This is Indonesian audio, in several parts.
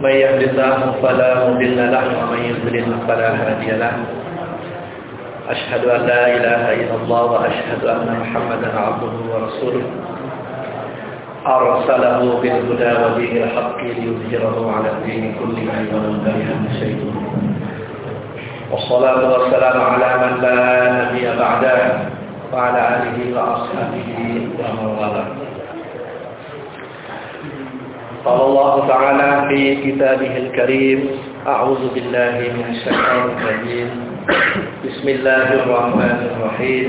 من يهد الله فلا مضل له ومن يضلل فلا هادي له. أشهد أن لا إله إلا الله وأشهد أن محمدا عبده ورسوله. أرسله بالهدى ودين الحق ليظهره على الدين كله ولو كره المشركون والصلاة والسلام على من لا نبي بعده. وعلى آله وأصحابه ومن والاه. قال الله تعالى في كتابه الكريم أعوذ بالله من الشيطان الرجيم. بسم الله الرحمن الرحيم.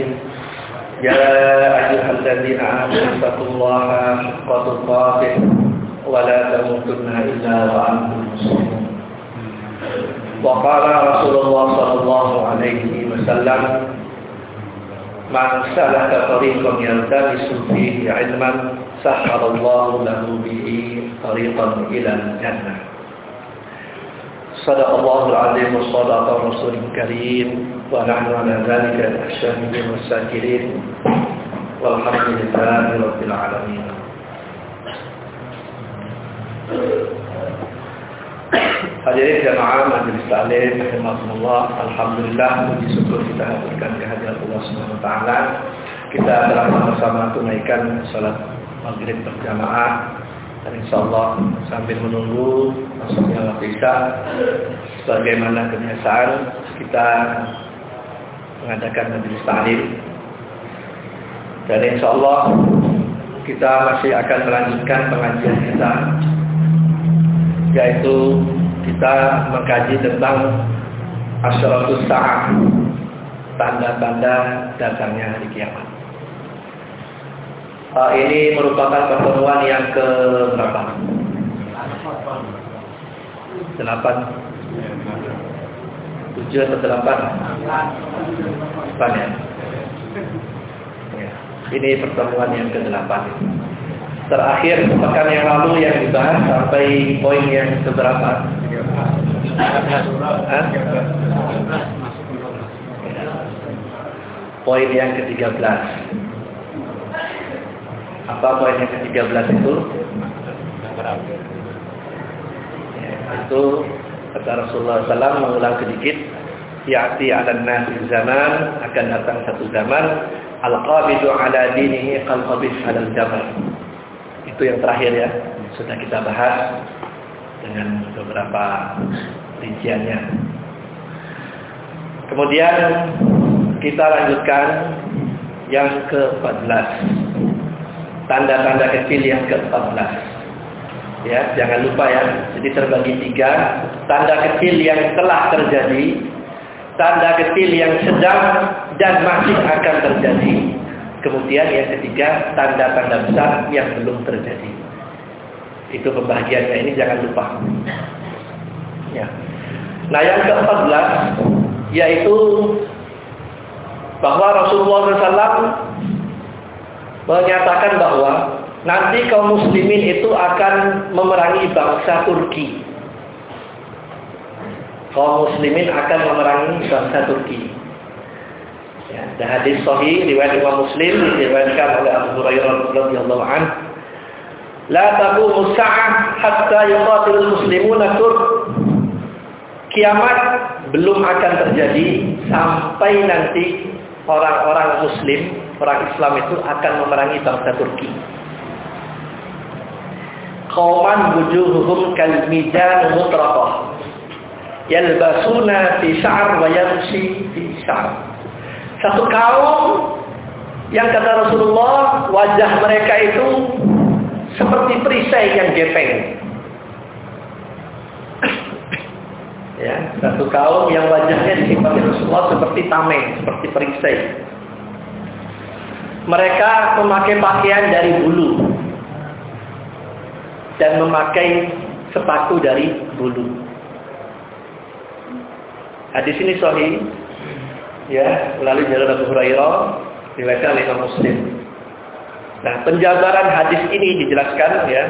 يا أيها الذين آمنوا اتقوا الله حق تقاته ولا تموتن إلا وأنتم مسلمون. وقال رسول الله صلى الله عليه وسلم من سلك طريقا يلتمس فيه علما سحر الله له به طريقا إلى الجنة. صدق الله العظيم وصدق الرسول الكريم ونحن على ذلك الشاهدين والساكرين. والحمد لله رب العالمين. Hadirin jamaah majelis taklim rahimakumullah, alhamdulillah puji syukur kita haturkan kehadiran Allah Subhanahu wa taala. Kita telah bersama tunaikan salat maghrib berjamaah dan insyaallah sambil menunggu masuknya waktu isya sebagaimana kebiasaan kita mengadakan majelis taklim. Dan insyaallah kita masih akan melanjutkan pengajian kita yaitu kita mengkaji tentang asyaratus sa'ah tanda-tanda datangnya hari kiamat. Uh, ini merupakan pertemuan yang ke berapa? Delapan. Tujuh atau delapan? Delapan ya. ya. Ini pertemuan yang ke delapan. Terakhir pekan yang lalu yang dibahas sampai poin yang Poin yang ke-13. Apa poin yang ke-13 itu? Itu kata Rasulullah SAW mengulang sedikit. Ya'ti ala nasi zaman akan datang satu zaman al-qabidu ala dinihi qal-qabid ala al-jamal. Itu yang terakhir ya, sudah kita bahas dengan beberapa rinciannya. Kemudian kita lanjutkan yang ke-14. Tanda-tanda kecil yang ke-14. Ya, jangan lupa ya. Jadi terbagi tiga. Tanda kecil yang telah terjadi, tanda kecil yang sedang dan masih akan terjadi. Kemudian yang ketiga, tanda-tanda besar yang belum terjadi. Itu pembagiannya ini jangan lupa. Nah yang ke-14 yaitu bahwa Rasulullah SAW menyatakan bahwa nanti kaum muslimin itu akan memerangi bangsa Turki. Kaum muslimin akan memerangi bangsa Turki. Ya, dan hadis sahih riwayat Imam Muslim diriwayatkan oleh Abu Hurairah radhiyallahu anhu La taqumu sa'ah hatta yuqatilul muslimuna Turk. Kiamat belum akan terjadi sampai nanti orang-orang muslim, orang Islam itu akan memerangi bangsa Turki. Qauman wujuhuhum kal mijan mutraqah. Yalbasuna fi sha'r wa yamshi fi. Satu kaum yang kata Rasulullah wajah mereka itu seperti perisai yang gepeng. Ya, satu kaum yang wajahnya disifati Rasulullah seperti tameng, seperti perisai. Mereka memakai pakaian dari bulu dan memakai sepatu dari bulu. Hadis ini sahih ya melalui jalan Abu Hurairah riwayat oleh Imam Muslim. Nah, penjabaran hadis ini dijelaskan ya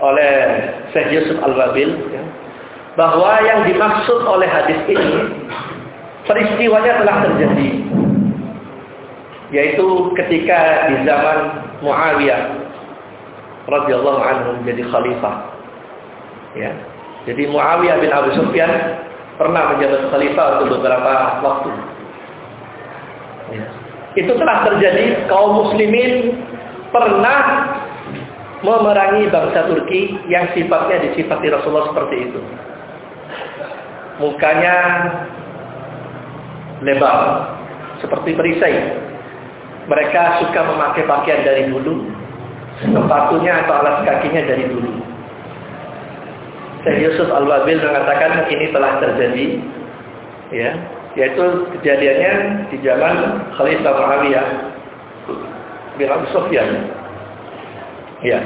oleh Syekh Yusuf Al-Wabil ya, bahwa yang dimaksud oleh hadis ini peristiwanya telah terjadi. yaitu ketika di zaman Muawiyah radhiyallahu anhu menjadi khalifah. Ya. Jadi Muawiyah bin Abu Sufyan pernah menjabat khalifah untuk beberapa waktu. Ya. Itu telah terjadi kaum muslimin pernah memerangi bangsa Turki yang sifatnya disifati Rasulullah seperti itu. Mukanya lebar seperti perisai. Mereka suka memakai pakaian dari dulu, sepatunya atau alas kakinya dari dulu. Syekh Yusuf Al-Wabil mengatakan ini telah terjadi ya, yaitu kejadiannya di zaman Khalifah Muawiyah bin Abu Sufyan. Ya.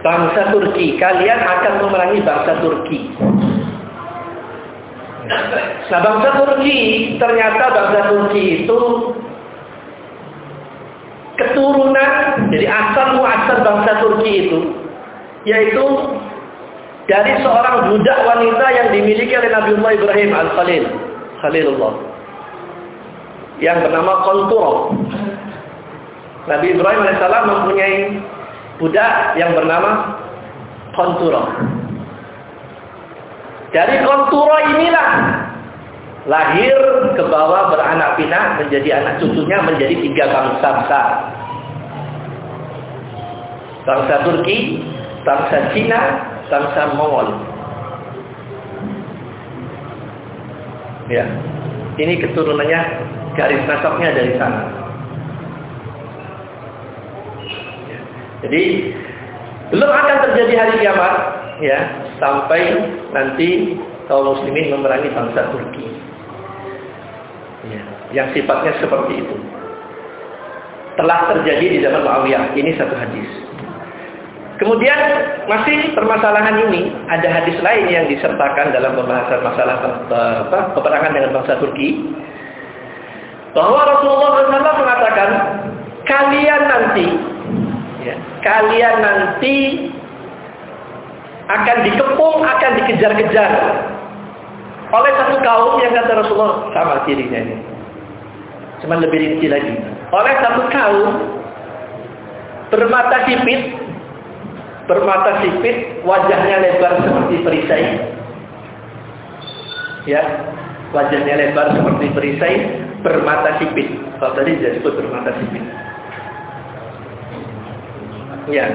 Bangsa Turki, kalian akan memerangi bangsa Turki. Nah bangsa Turki, ternyata bangsa Turki itu keturunan, jadi asal muasal bangsa Turki itu, yaitu dari seorang budak wanita yang dimiliki oleh Nabi Muhammad Ibrahim Al-Khalil, Khalilullah, yang bernama Kontur. Nabi Ibrahim AS mempunyai budak yang bernama Kontur. Dari konturo inilah lahir ke bawah beranak pinak menjadi anak cucunya menjadi tiga bangsa besar. Bangsa Turki, bangsa Cina, bangsa Mongol. Ya. Ini keturunannya garis nasabnya dari sana. Ya. Jadi belum akan terjadi hari kiamat ya sampai nanti kaum muslimin memerangi bangsa Turki. Ya, yang sifatnya seperti itu. Telah terjadi di zaman Muawiyah. Ini satu hadis. Kemudian masih permasalahan ini ada hadis lain yang disertakan dalam pembahasan masalah apa, peperangan dengan bangsa Turki. Bahwa Rasulullah SAW mengatakan kalian nanti ya, kalian nanti akan dikepung, akan dikejar-kejar oleh satu kaum yang kata Rasulullah sama cirinya ini. Cuma lebih rinci lagi. Oleh satu kaum bermata sipit, bermata sipit, wajahnya lebar seperti perisai. Ya, wajahnya lebar seperti perisai, bermata sipit. Kalau tadi disebut bermata sipit. Ya,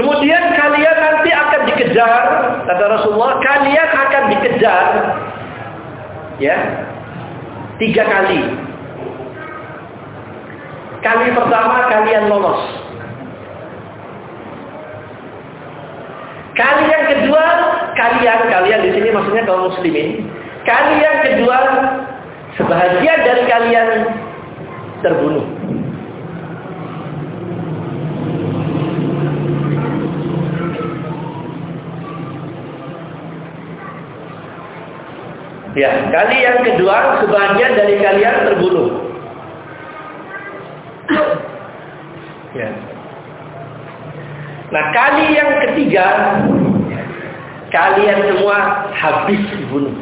Kemudian kalian nanti akan dikejar, kata Rasulullah, kalian akan dikejar, ya, tiga kali. Kali pertama kalian lolos. Kali yang kedua, kalian, kalian di sini maksudnya kaum muslimin. Kali yang kedua, sebahagian dari kalian terbunuh. Ya, kali yang kedua sebagian dari kalian terbunuh. Ya. Nah, kali yang ketiga kalian semua habis dibunuh.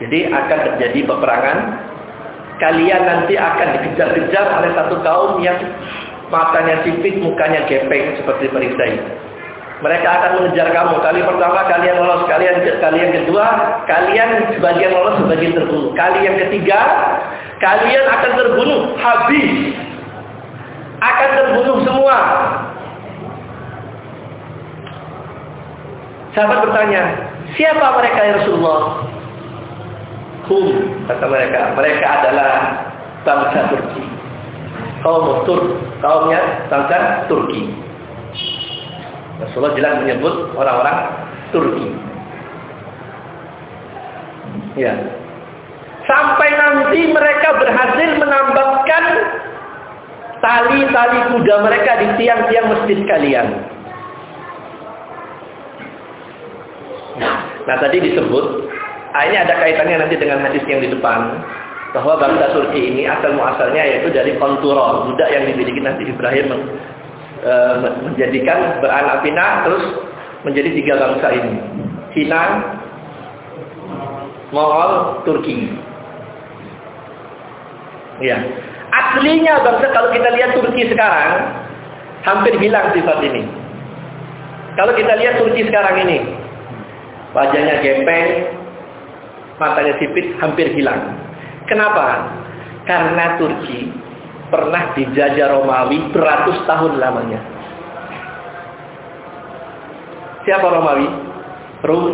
Jadi akan terjadi peperangan. Kalian nanti akan dikejar-kejar oleh satu kaum yang matanya sipit, mukanya gepeng seperti perisai. Mereka akan mengejar kamu. Kali pertama kalian lolos, kalian kali yang kedua kalian sebagian lolos, sebagian terbunuh. Kali yang ketiga kalian akan terbunuh habis. Akan terbunuh semua. Sahabat bertanya, siapa mereka ya Rasulullah? Hum, kata mereka. Mereka adalah bangsa Turki. Kaum Turk, kaumnya bangsa Turki. Rasulullah jelas menyebut orang-orang Turki. Ya. Sampai nanti mereka berhasil menambahkan tali-tali kuda mereka di tiang-tiang masjid kalian. Nah tadi disebut, ah, ini ada kaitannya nanti dengan hadis yang di depan. Bahwa bangsa Turki ini asal muasalnya yaitu dari Konturo, budak yang dimiliki nanti Ibrahim e, menjadikan beranak pinak terus menjadi tiga bangsa ini. Cina, Mongol, Turki. Ya. Aslinya bangsa kalau kita lihat Turki sekarang hampir hilang sifat ini. Kalau kita lihat Turki sekarang ini, wajahnya gepeng, matanya sipit, hampir hilang. Kenapa? Karena Turki pernah dijajah Romawi beratus tahun lamanya. Siapa Romawi? Rum.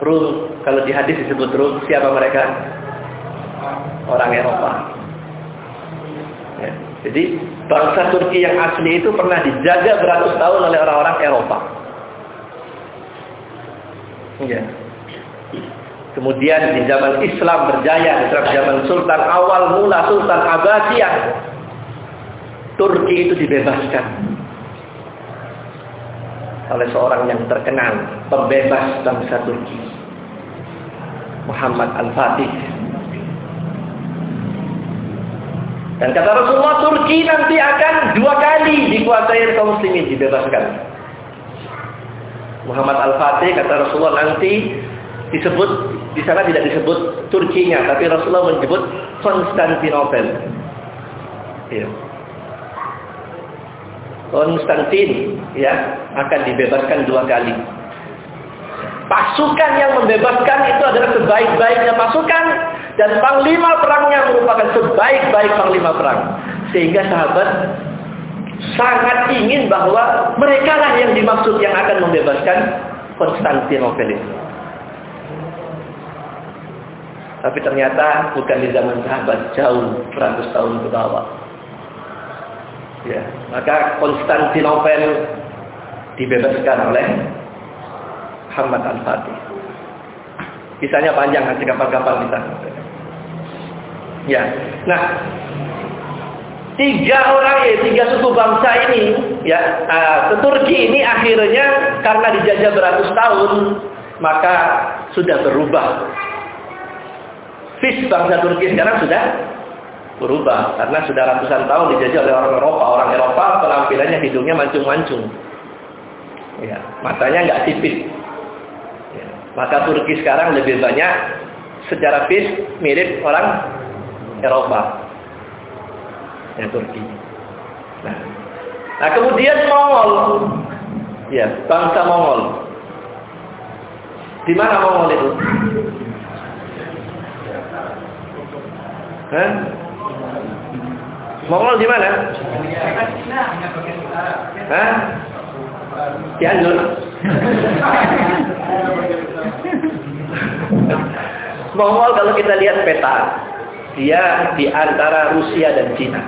Rum. Kalau di hadis disebut Rum, siapa mereka? Orang Eropa. Ya. Jadi bangsa Turki yang asli itu pernah dijaga beratus tahun oleh orang-orang Eropa. Ya. Kemudian di zaman Islam berjaya, di zaman Sultan awal mula Sultan Abbasiyah, Turki itu dibebaskan oleh seorang yang terkenal, pembebas bangsa Turki, Muhammad Al-Fatih. Dan kata Rasulullah Turki nanti akan dua kali dikuasai kaum muslimin dibebaskan. Muhammad Al-Fatih kata Rasulullah nanti disebut di sana tidak disebut Turkinya, tapi Rasulullah menyebut Konstantinopel. Ya. Konstantin ya akan dibebaskan dua kali. Pasukan yang membebaskan itu adalah sebaik-baiknya pasukan dan panglima perangnya merupakan sebaik-baik panglima perang. Sehingga sahabat sangat ingin bahwa mereka lah yang dimaksud yang akan membebaskan Konstantinopel itu. Tapi ternyata bukan di zaman sahabat, jauh beratus tahun ke bawah. Ya, maka Konstantinopel dibebaskan oleh Muhammad Al-Fatih. Kisahnya panjang nanti kapan-kapan kita. Ya. Nah, tiga orang ya, tiga suku bangsa ini, ya, uh, Turki ini akhirnya karena dijajah beratus tahun, maka sudah berubah. Fis bangsa Turki sekarang sudah berubah karena sudah ratusan tahun dijajah oleh orang Eropa. Orang Eropa penampilannya hidungnya mancung-mancung. Ya, matanya nggak sipit. Ya, maka Turki sekarang lebih banyak secara fis mirip orang Eropa. Ya Turki. Nah, nah kemudian Mongol. Ya, bangsa Mongol. Di mana Mongol itu? Hah? Mongol di mana? Hah? Cianjur. Mongol kalau kita lihat peta, dia di antara Rusia dan Cina.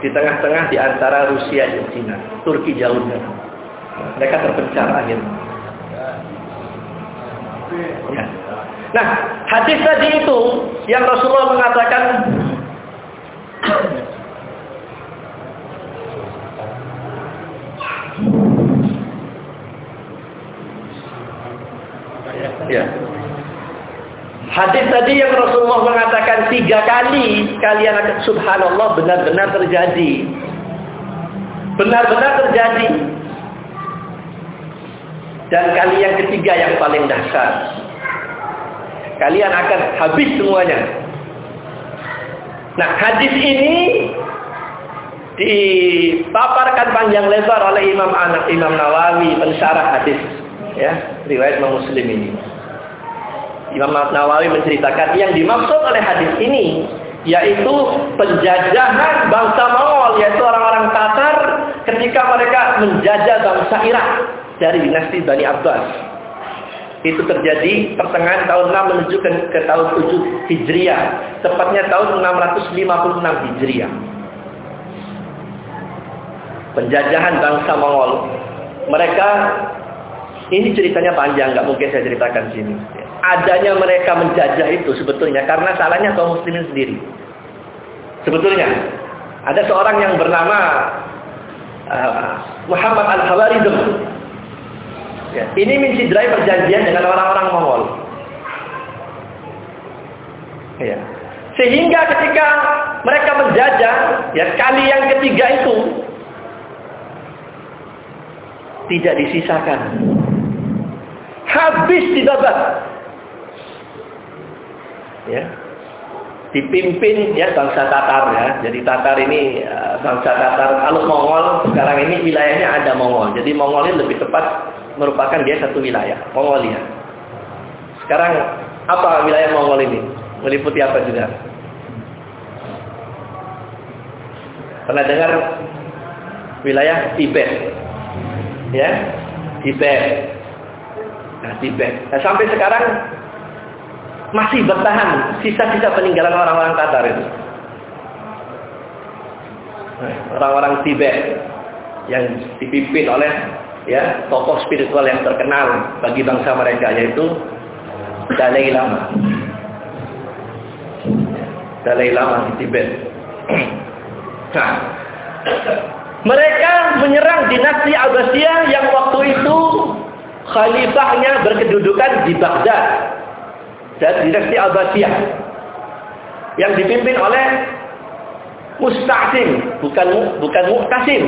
Di tengah-tengah di antara Rusia dan Cina. Turki jauhnya. Mereka terpencar akhirnya. Ya. Nah, hadis tadi itu yang Rasulullah mengatakan Ya. Hadis tadi yang Rasulullah mengatakan tiga kali kalian akan subhanallah benar-benar terjadi. Benar-benar terjadi. Dan kali yang ketiga yang paling dahsyat. Kalian akan habis semuanya. Nah, hadis ini dipaparkan panjang lebar oleh Imam Anak Imam Nawawi pensyarah hadis ya riwayat Muslim ini. Imam Nawawi menceritakan yang dimaksud oleh hadis ini yaitu penjajahan bangsa Mongol yaitu orang-orang Tatar ketika mereka menjajah bangsa Irak dari dinasti Bani Abbas. Itu terjadi pertengahan tahun 6 menuju ke, ke tahun 7 Hijriah, tepatnya tahun 656 Hijriah. Penjajahan bangsa Mongol. Mereka ini ceritanya panjang, nggak mungkin saya ceritakan sini adanya mereka menjajah itu sebetulnya karena salahnya kaum muslimin sendiri. Sebetulnya ada seorang yang bernama uh, Muhammad Al-Hawarizm. Ya, ini mencidrai perjanjian dengan orang-orang Mongol. Ya. Sehingga ketika mereka menjajah, ya kali yang ketiga itu tidak disisakan. Habis dibabat Ya. Dipimpin ya bangsa Tatar ya. Jadi Tatar ini eh, bangsa Tatar kalau Mongol sekarang ini wilayahnya ada Mongol. Jadi Mongol ini lebih tepat merupakan dia satu wilayah, Mongolia. Sekarang apa wilayah Mongol ini? Meliputi apa juga? Pernah dengar wilayah Tibet? Ya, Tibet. Nah, Tibet. Nah, sampai sekarang masih bertahan sisa-sisa peninggalan orang-orang Tatar itu. Nah, orang-orang Tibet yang dipimpin oleh ya tokoh spiritual yang terkenal bagi bangsa mereka yaitu Dalai Lama. Dalai Lama di Tibet. Nah, mereka menyerang dinasti Abbasiyah yang waktu itu khalifahnya berkedudukan di Baghdad. Dan dinasti Abbasiyah yang dipimpin oleh Musta'sim, bukan bukan Muqtasim.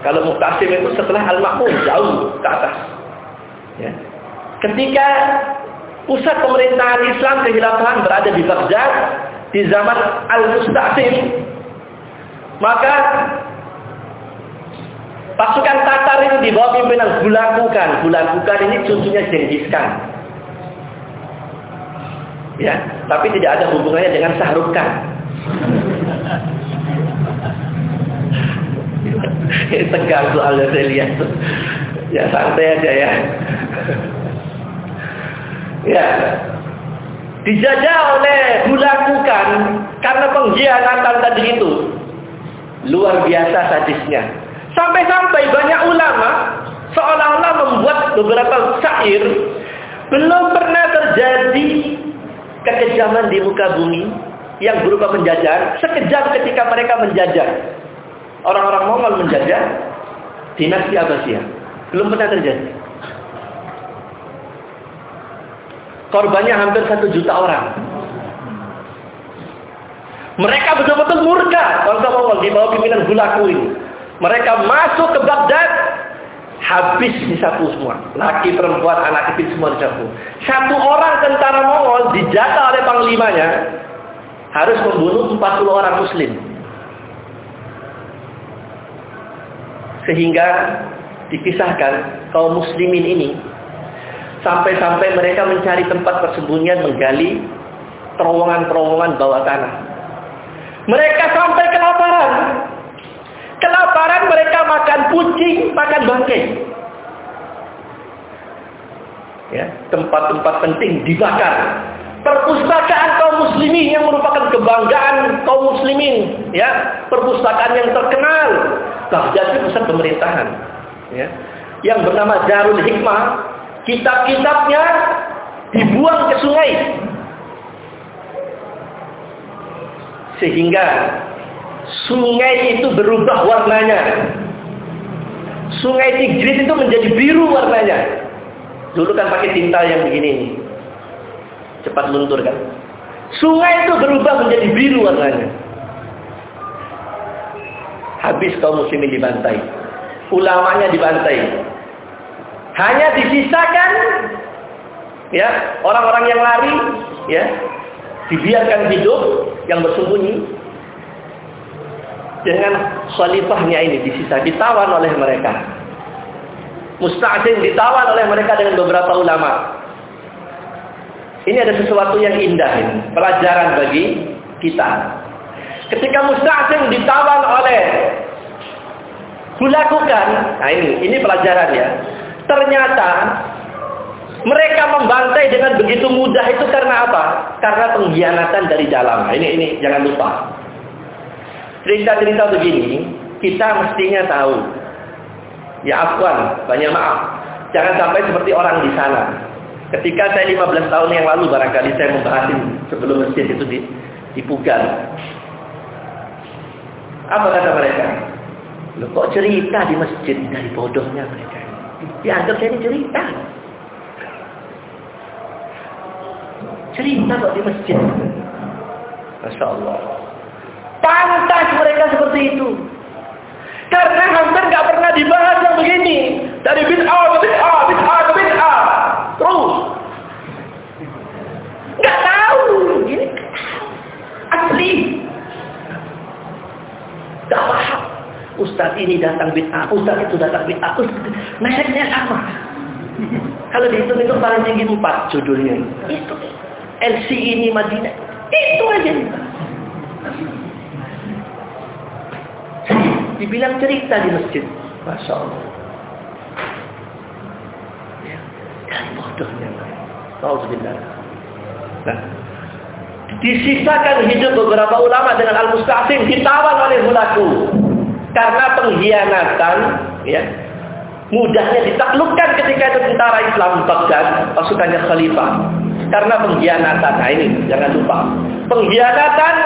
Kalau Muqtasim itu setelah Al-Ma'mun jauh ke atas. Ya. Ketika pusat pemerintahan Islam kehilafahan berada di Baghdad di zaman Al-Musta'sim maka pasukan Tatar ini di bawah pimpinan Bulakukan Bulakukan ini cucunya Genghis Khan ya tapi tidak ada hubungannya dengan Sahrukan tegang soalnya saya lihat ya santai aja ya ya dijajah oleh Bulakukan karena pengkhianatan tadi itu Luar biasa sadisnya. Sampai-sampai banyak ulama seolah-olah membuat beberapa syair belum pernah terjadi kekejaman di muka bumi yang berupa penjajahan sekejam ketika mereka menjajah. Orang-orang Mongol menjajah dinasti Abbasiyah. Belum pernah terjadi. Korbannya hampir satu juta orang. Mereka betul-betul murka bangsa Mongol di bawah pimpinan Hulaku ini. Mereka masuk ke Baghdad, habis disapu semua. Laki, perempuan, anak kecil semua disapu. Satu orang tentara Mongol dijatah oleh panglimanya harus membunuh 40 orang muslim. Sehingga dikisahkan kaum muslimin ini sampai-sampai mereka mencari tempat persembunyian menggali terowongan-terowongan bawah tanah. Mereka sampai kelaparan. Kelaparan mereka makan kucing, makan bangkai. Ya, tempat-tempat penting dibakar. Perpustakaan kaum muslimin yang merupakan kebanggaan kaum muslimin, ya, perpustakaan yang terkenal. Baghdad itu pusat pemerintahan, ya. Yang bernama Darul Hikmah, kitab-kitabnya dibuang ke sungai Sehingga sungai itu berubah warnanya. Sungai Tigris itu menjadi biru warnanya. Dulu kan pakai tinta yang begini. Cepat luntur kan. Sungai itu berubah menjadi biru warnanya. Habis kaum muslimin dibantai. Ulamanya dibantai. Hanya disisakan ya orang-orang yang lari ya dibiarkan hidup yang bersembunyi dengan khalifahnya ini disisa ditawan oleh mereka Musta'zin ditawan oleh mereka dengan beberapa ulama ini ada sesuatu yang indah ini pelajaran bagi kita ketika Musta'zin ditawan oleh Kulakukan nah ini ini pelajaran ya ternyata mereka membantai dengan begitu mudah itu karena apa? Karena pengkhianatan dari dalam. Ini ini jangan lupa. Cerita-cerita begini kita mestinya tahu. Ya afwan, banyak maaf. Jangan sampai seperti orang di sana. Ketika saya 15 tahun yang lalu barangkali saya membahas sebelum masjid itu di, dipugar. Apa kata mereka? Loh, kok cerita di masjid dari bodohnya mereka? Dianggap ini cerita. Cerita kok di masjid. Masya Allah. Pantas mereka seperti itu. Karena hampir nggak pernah dibahas yang begini. Dari bid'ah ke bid'ah, bid'ah ke bid'ah. Terus. Nggak tahu. Ini Asli. Gak paham. Ustaz ini datang bid'ah, Ustaz itu datang bid'ah, mereknya sama. Kalau dihitung itu paling tinggi empat judulnya. Itu LC ini Madinah. Itu aja. Dibilang cerita di masjid. Masya Allah. Ya, dan bodohnya. Alhamdulillah. Nah, disisakan hidup beberapa ulama dengan al-musta'sim ditawan oleh hulaku karena pengkhianatan ya mudahnya ditaklukkan ketika itu tentara Islam Baghdad pasukannya khalifah. Karena pengkhianatan. Nah ini jangan lupa. Pengkhianatan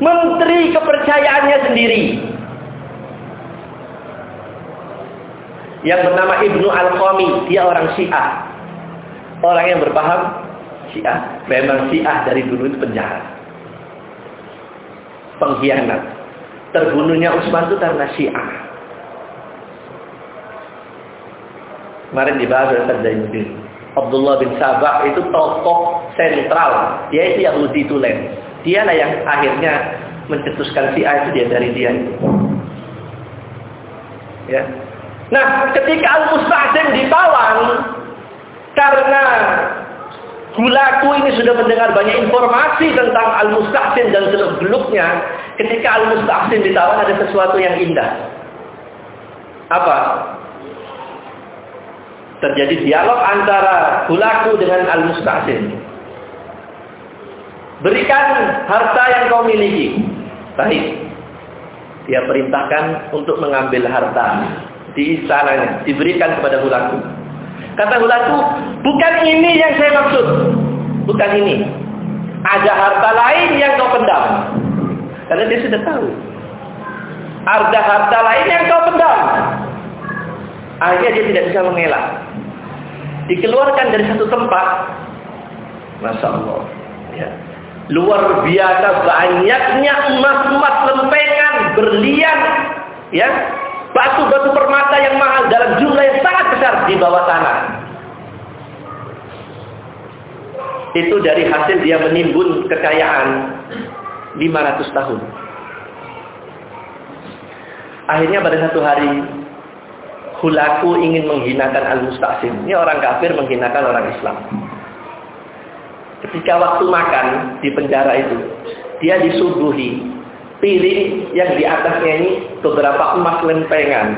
menteri kepercayaannya sendiri. Yang bernama Ibnu Al-Qami dia orang Syiah. Orang yang berpaham Syiah. Memang Syiah dari dulu itu penjahat. Pengkhianat terbunuhnya Utsman itu karena Syiah. Kemarin dibahas oleh Tadainuddin. Abdullah bin Sabah itu tokoh sentral. Dia itu Yahudi tulen. Dialah yang akhirnya mencetuskan Syiah itu dia dari dia. Ya. Nah, ketika Al-Musta'sim ditawan karena Gulaku ini sudah mendengar banyak informasi tentang Al-Mustahsin dan seluk-beluknya. Ketika Al-Mustahsin ditawan ada sesuatu yang indah. Apa? Terjadi dialog antara Gulaku dengan Al-Mustahsin. Berikan harta yang kau miliki. Baik. Dia perintahkan untuk mengambil harta di istananya. Diberikan kepada Gulaku. Kata Hulatu, bukan ini yang saya maksud. Bukan ini. Ada harta lain yang kau pendam. Karena dia sudah tahu. Ada harta lain yang kau pendam. Akhirnya dia tidak bisa mengelak. Dikeluarkan dari satu tempat. Masya Allah. Ya. Luar biasa banyaknya emas-emas lempengan, berlian. Ya, batu-batu permata yang mahal dalam jumlah yang sangat besar di bawah tanah. Itu dari hasil dia menimbun kekayaan 500 tahun. Akhirnya pada satu hari Hulaku ingin menghinakan Al-Musta'sim. Ini orang kafir menghinakan orang Islam. Ketika waktu makan di penjara itu, dia disuguhi piring yang di atasnya ini beberapa emas lempengan.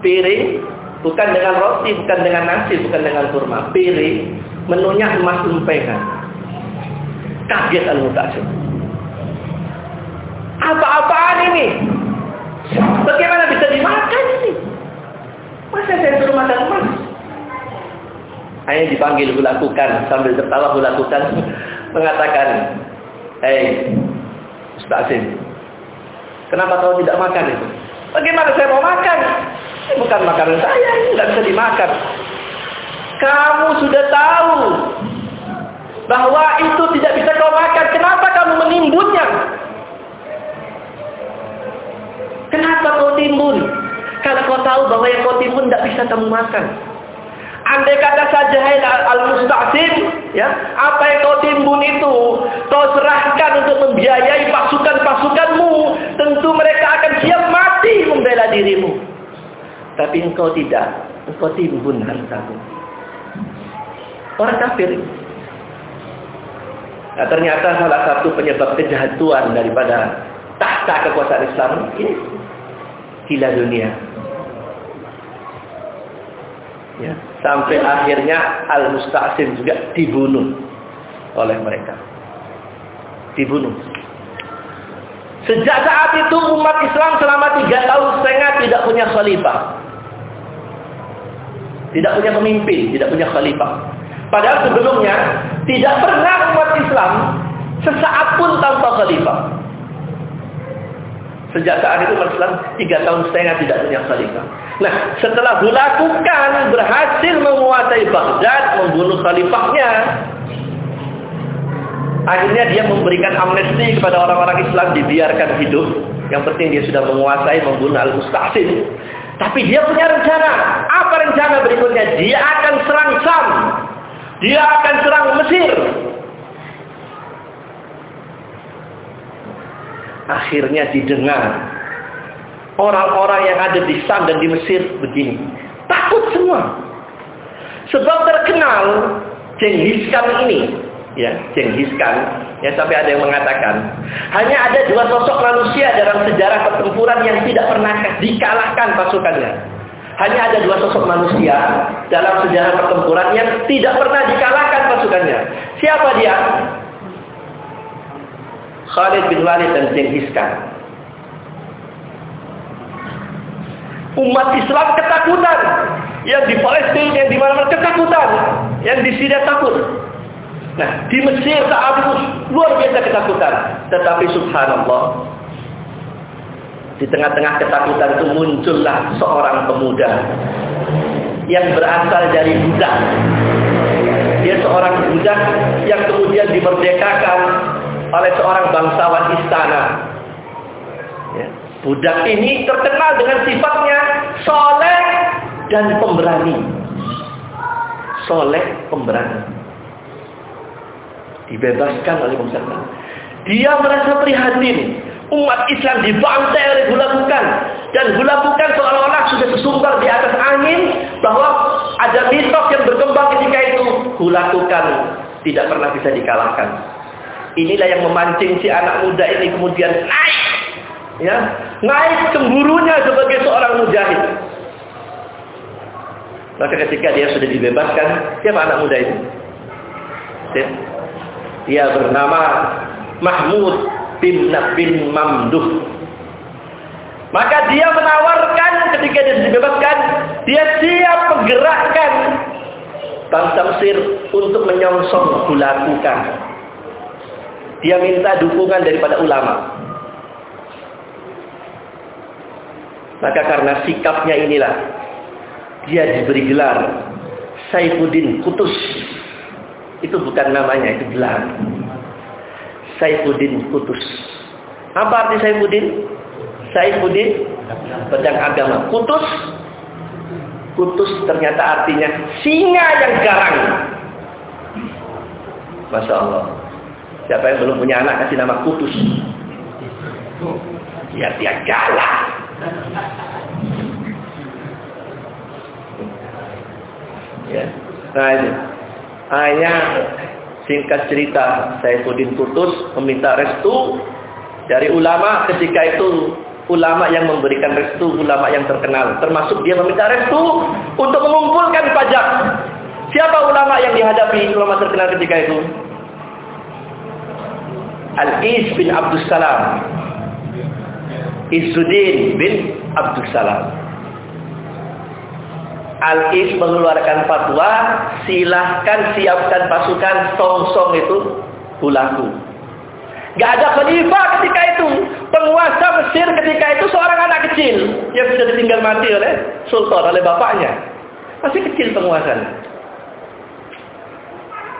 Piring bukan dengan roti, bukan dengan nasi, bukan dengan kurma. Piring menunya emas lempengan. Kaget al-mutasib. Apa-apaan ini? Bagaimana bisa dimakan ini? Masa saya suruh makan emas? Hanya dipanggil lakukan sambil tertawa lakukan mengatakan, Hei, Ustaz. Kenapa kau tidak makan itu? Bagaimana saya mau makan? Ini bukan makanan saya, ini tidak bisa dimakan. Kamu sudah tahu bahwa itu tidak bisa kau makan. Kenapa kamu menimbunnya? Kenapa kau timbun? Kalau kau tahu bahwa yang kau timbun tidak bisa kamu makan. Andai kata saja hai al-musta'sim, ya, apa yang kau timbun itu, kau serahkan untuk membiayai pasukan-pasukanmu, tentu mereka akan siap mati membela dirimu. Tapi engkau tidak, engkau timbun hartamu. Orang kafir. Nah, ternyata salah satu penyebab kejahatuan daripada tahta kekuasaan Islam ini gila dunia. Ya, sampai akhirnya Al-Musta'sim juga dibunuh oleh mereka. Dibunuh. Sejak saat itu umat Islam selama tiga tahun setengah tidak punya khalifah. Tidak punya pemimpin, tidak punya khalifah. Padahal sebelumnya tidak pernah umat Islam sesaat pun tanpa khalifah. Sejak saat itu umat Islam tiga tahun setengah tidak punya khalifah. Nah, setelah dilakukan berhasil menguasai Baghdad, membunuh khalifahnya, akhirnya dia memberikan amnesti kepada orang-orang Islam dibiarkan hidup. Yang penting dia sudah menguasai membunuh Al-Musta'sim. Tapi dia punya rencana. Apa rencana berikutnya? Dia akan serang Sam. Dia akan serang Mesir. Akhirnya didengar orang-orang yang ada di Sam dan di Mesir begini. Takut semua. Sebab terkenal Genghis Khan ini. Ya, cenghiskan, Ya, sampai ada yang mengatakan. Hanya ada dua sosok manusia dalam sejarah pertempuran yang tidak pernah dikalahkan pasukannya. Hanya ada dua sosok manusia dalam sejarah pertempuran yang tidak pernah dikalahkan pasukannya. Siapa dia? Khalid bin Walid dan Genghis Khan. Umat Islam ketakutan. Yang di Palestina, yang di mana-mana ketakutan. Yang di Syria takut. Nah, di Mesir itu luar biasa ketakutan. Tetapi subhanallah, di tengah-tengah ketakutan itu muncullah seorang pemuda yang berasal dari budak. Dia seorang budak yang kemudian dimerdekakan oleh seorang bangsawan istana. Ya. Budak ini terkenal dengan sifatnya soleh dan pemberani. Soleh, pemberani. Dibebaskan oleh Muhammad. Dia merasa prihatin. Umat Islam dibantai oleh Hulakukan. Dan Hulakukan seolah-olah sudah tersumbar di atas angin. Bahwa ada mitos yang berkembang ketika itu. Hulakukan tidak pernah bisa dikalahkan. Inilah yang memancing si anak muda ini kemudian naik. Ya, naik cemburunya sebagai seorang mujahid. Maka ketika dia sudah dibebaskan, siapa anak muda itu? Dia bernama Mahmud bin bin Mamduh. Maka dia menawarkan ketika dia dibebaskan, dia siap menggerakkan bangsa Mesir untuk menyongsong dilakukan. Dia minta dukungan daripada ulama. Maka karena sikapnya inilah dia diberi gelar Saifuddin Kutus. Itu bukan namanya, itu gelar. Saifuddin Kutus. Apa arti Saifuddin? Saifuddin pedang agama. Kutus Kutus ternyata artinya singa yang garang. Masya Allah. Siapa yang belum punya anak kasih nama Kutus? Ya dia galak. Ya. Nah ini. Hanya singkat cerita Saifuddin Kutus meminta restu dari ulama. Ketika itu ulama yang memberikan restu ulama yang terkenal. Termasuk dia meminta restu untuk mengumpulkan pajak. Siapa ulama yang dihadapi ulama terkenal ketika itu? Al-Is bin Abdus Salam. Izzuddin bin Abdus Salam Al-Is mengeluarkan fatwa, silahkan siapkan pasukan song-song itu bulaku. Gak ada khalifah ketika itu. Penguasa Mesir ketika itu seorang anak kecil yang sudah ditinggal mati oleh sultan, oleh bapaknya. Masih kecil penguasanya.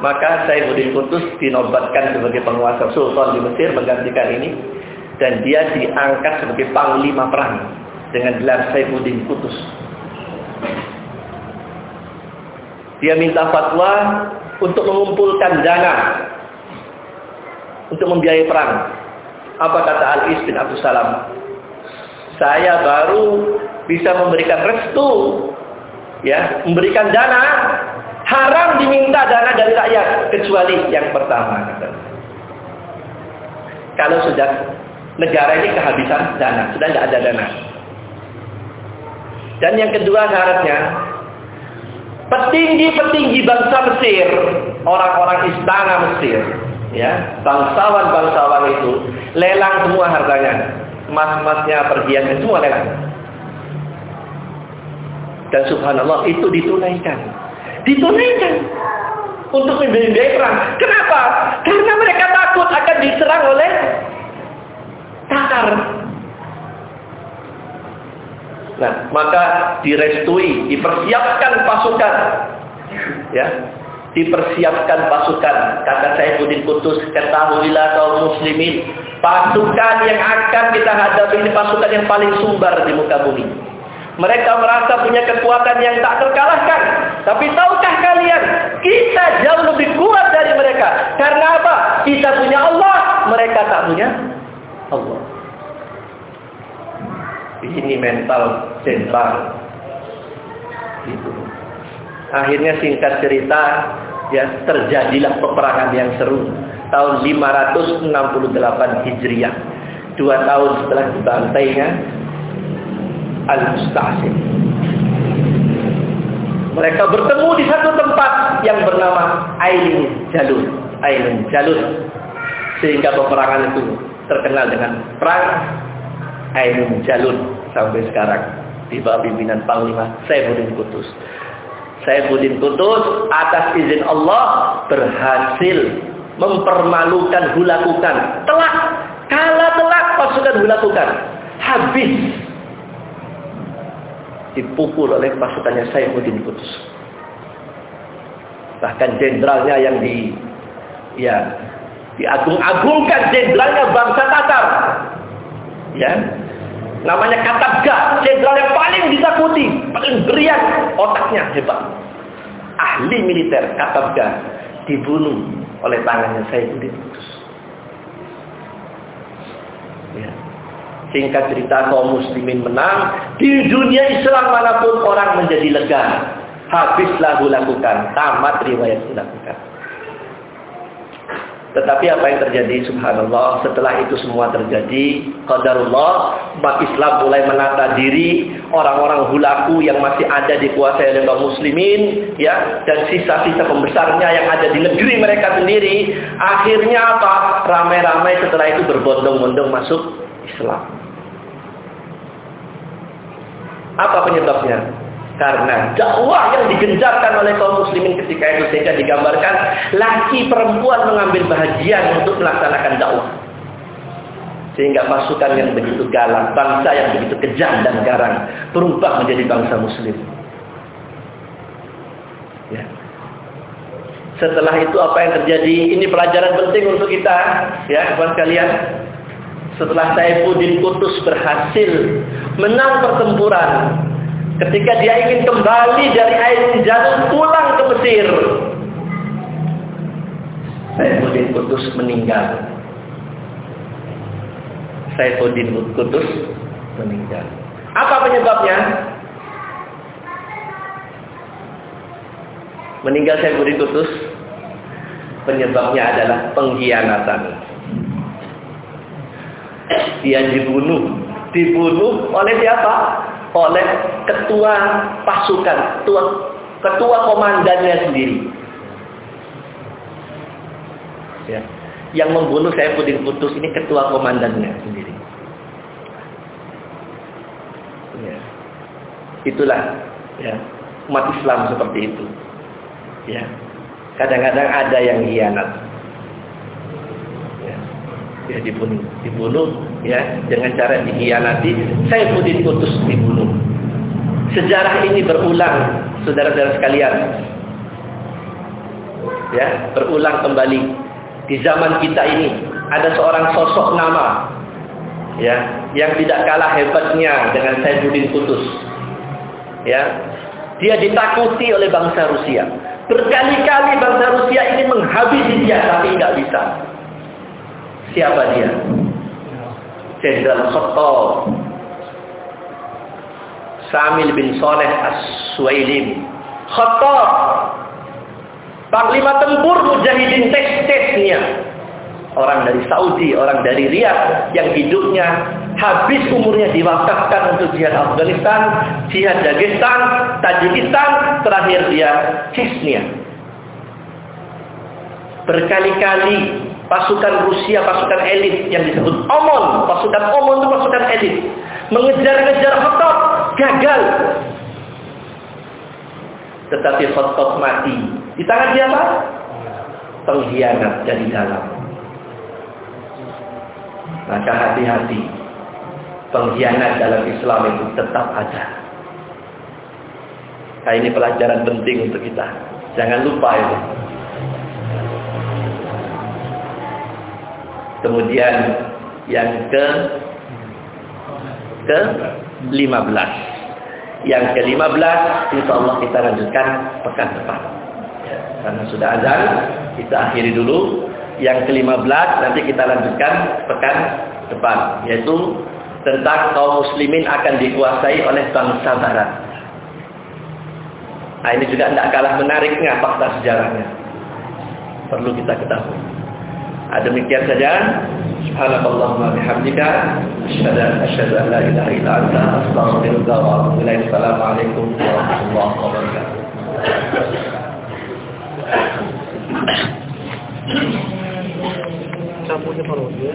Maka Saifuddin Kutus dinobatkan sebagai penguasa sultan di Mesir menggantikan ini. Dan dia diangkat sebagai panglima perang dengan gelar Saifuddin Kutus. Dia minta fatwa untuk mengumpulkan dana untuk membiayai perang. Apa kata Al-Is bin Abdul Salam? Saya baru bisa memberikan restu, ya, memberikan dana. Haram diminta dana dari rakyat kecuali yang pertama. Kalau sudah negara ini kehabisan dana, sudah tidak ada dana. Dan yang kedua syaratnya petinggi-petinggi bangsa Mesir, orang-orang istana Mesir, ya, bangsawan-bangsawan itu lelang semua hartanya, emas-emasnya, perhiasan semua lelang. Dan subhanallah itu ditunaikan. Ditunaikan untuk membiayai perang. Kenapa? Karena mereka takut akan diserang oleh Tatar. Nah, maka direstui, dipersiapkan pasukan. Ya, dipersiapkan pasukan. Kata saya Budin Kutus, ketahuilah kaum muslimin, pasukan yang akan kita hadapi ini pasukan yang paling sumbar di muka bumi. Mereka merasa punya kekuatan yang tak terkalahkan. Tapi tahukah kalian, kita jauh lebih kuat dari mereka. Karena apa? Kita punya Allah, mereka tak punya Allah. Ini mental sentral. Itu. Akhirnya singkat cerita, ya terjadilah peperangan yang seru tahun 568 Hijriah. Dua tahun setelah dibantainya Al-Musta'sim. Mereka bertemu di satu tempat yang bernama Ailin Jalur. Ailin Jalur. Sehingga peperangan itu terkenal dengan perang Ailin Jalur sampai sekarang di bawah pimpinan Panglima Saifuddin Kudus. Saifuddin Kudus atas izin Allah berhasil mempermalukan hulakukan. Telah kalah telak pasukan hulakukan. Habis dipukul oleh pasukannya Saifuddin Kudus. Bahkan jenderalnya yang di ya diagung-agungkan jenderalnya bangsa Tatar. Ya. Namanya Katabga, jenderal yang paling ditakuti, paling berian, otaknya hebat. Ahli militer Katabga dibunuh oleh tangannya Saifuddin Kudus. Ya. Singkat cerita kaum muslimin menang. Di dunia Islam mana pun orang menjadi lega. Habislah lakukan. Tamat riwayat lakukan. Tetapi apa yang terjadi? Subhanallah setelah itu semua terjadi qadarullah umat Islam mulai menata diri orang-orang hulaku yang masih ada dikuasai oleh kaum muslimin ya dan sisa-sisa pembesarnya yang ada di negeri mereka sendiri. Akhirnya apa? Ramai-ramai setelah itu berbondong-bondong masuk Islam. Apa penyebabnya? Karena dakwah yang digencarkan oleh kaum muslimin ketika itu sehingga digambarkan laki perempuan mengambil bahagian untuk melaksanakan dakwah. Sehingga pasukan yang begitu galak, bangsa yang begitu kejam dan garang berubah menjadi bangsa muslim. Ya. Setelah itu apa yang terjadi? Ini pelajaran penting untuk kita, ya, kawan kalian. Setelah Saifuddin Kutus berhasil menang pertempuran. Ketika dia ingin kembali dari air Jalur pulang ke Mesir. Saifuddin Kudus meninggal. Saifuddin Kudus meninggal. Apa penyebabnya? Meninggal Saifuddin Kudus penyebabnya adalah pengkhianatan. Dia dibunuh dibunuh oleh siapa? Oleh ketua pasukan, ketua, ketua komandannya sendiri. Ya. Yang membunuh saya Pudin Putus ini ketua komandannya sendiri. Ya. Itulah ya, umat Islam seperti itu. Ya. Kadang-kadang ada yang hianat ya dibunuh. Dibunuh ya dengan cara dikhianati pun Kutus dibunuh. Sejarah ini berulang saudara-saudara sekalian. Ya berulang kembali. Di zaman kita ini ada seorang sosok nama ya yang tidak kalah hebatnya dengan Saifuddin Kutus. Ya dia ditakuti oleh bangsa Rusia. Berkali-kali bangsa Rusia ini menghabisi dia tapi tidak bisa Siapa dia? Jenderal Khattab. Samil bin Saleh As-Suailim Khattab. Panglima tempur mujahidin tes-tesnya. Orang dari Saudi, orang dari Riyadh Yang hidupnya habis umurnya diwakafkan untuk jihad Afghanistan Jihad Dagestan, Tajikistan Terakhir dia Chechnya Berkali-kali pasukan Rusia, pasukan elit yang disebut Omon. Pasukan Omon itu pasukan elit. Mengejar-ngejar Khattab, gagal. Tetapi Khattab mati. Di tangan siapa? Pengkhianat dari dalam. Maka hati-hati. Pengkhianat dalam Islam itu tetap ada. Nah, ini pelajaran penting untuk kita. Jangan lupa itu. Kemudian yang ke ke 15. Yang ke 15 insya Allah kita lanjutkan pekan depan. Ya, karena sudah azan, kita akhiri dulu. Yang ke 15 nanti kita lanjutkan pekan depan yaitu tentang kaum muslimin akan dikuasai oleh bangsa barat. Nah, ini juga tidak kalah menariknya fakta sejarahnya. Perlu kita ketahui. Demikian saja. Subhanallahumma bihamdika asyhadu an la ilaha illa anta astaghfiruka wa atubu ilaik. Assalamualaikum warahmatullahi wabarakatuh. Sampurnya kalau dia,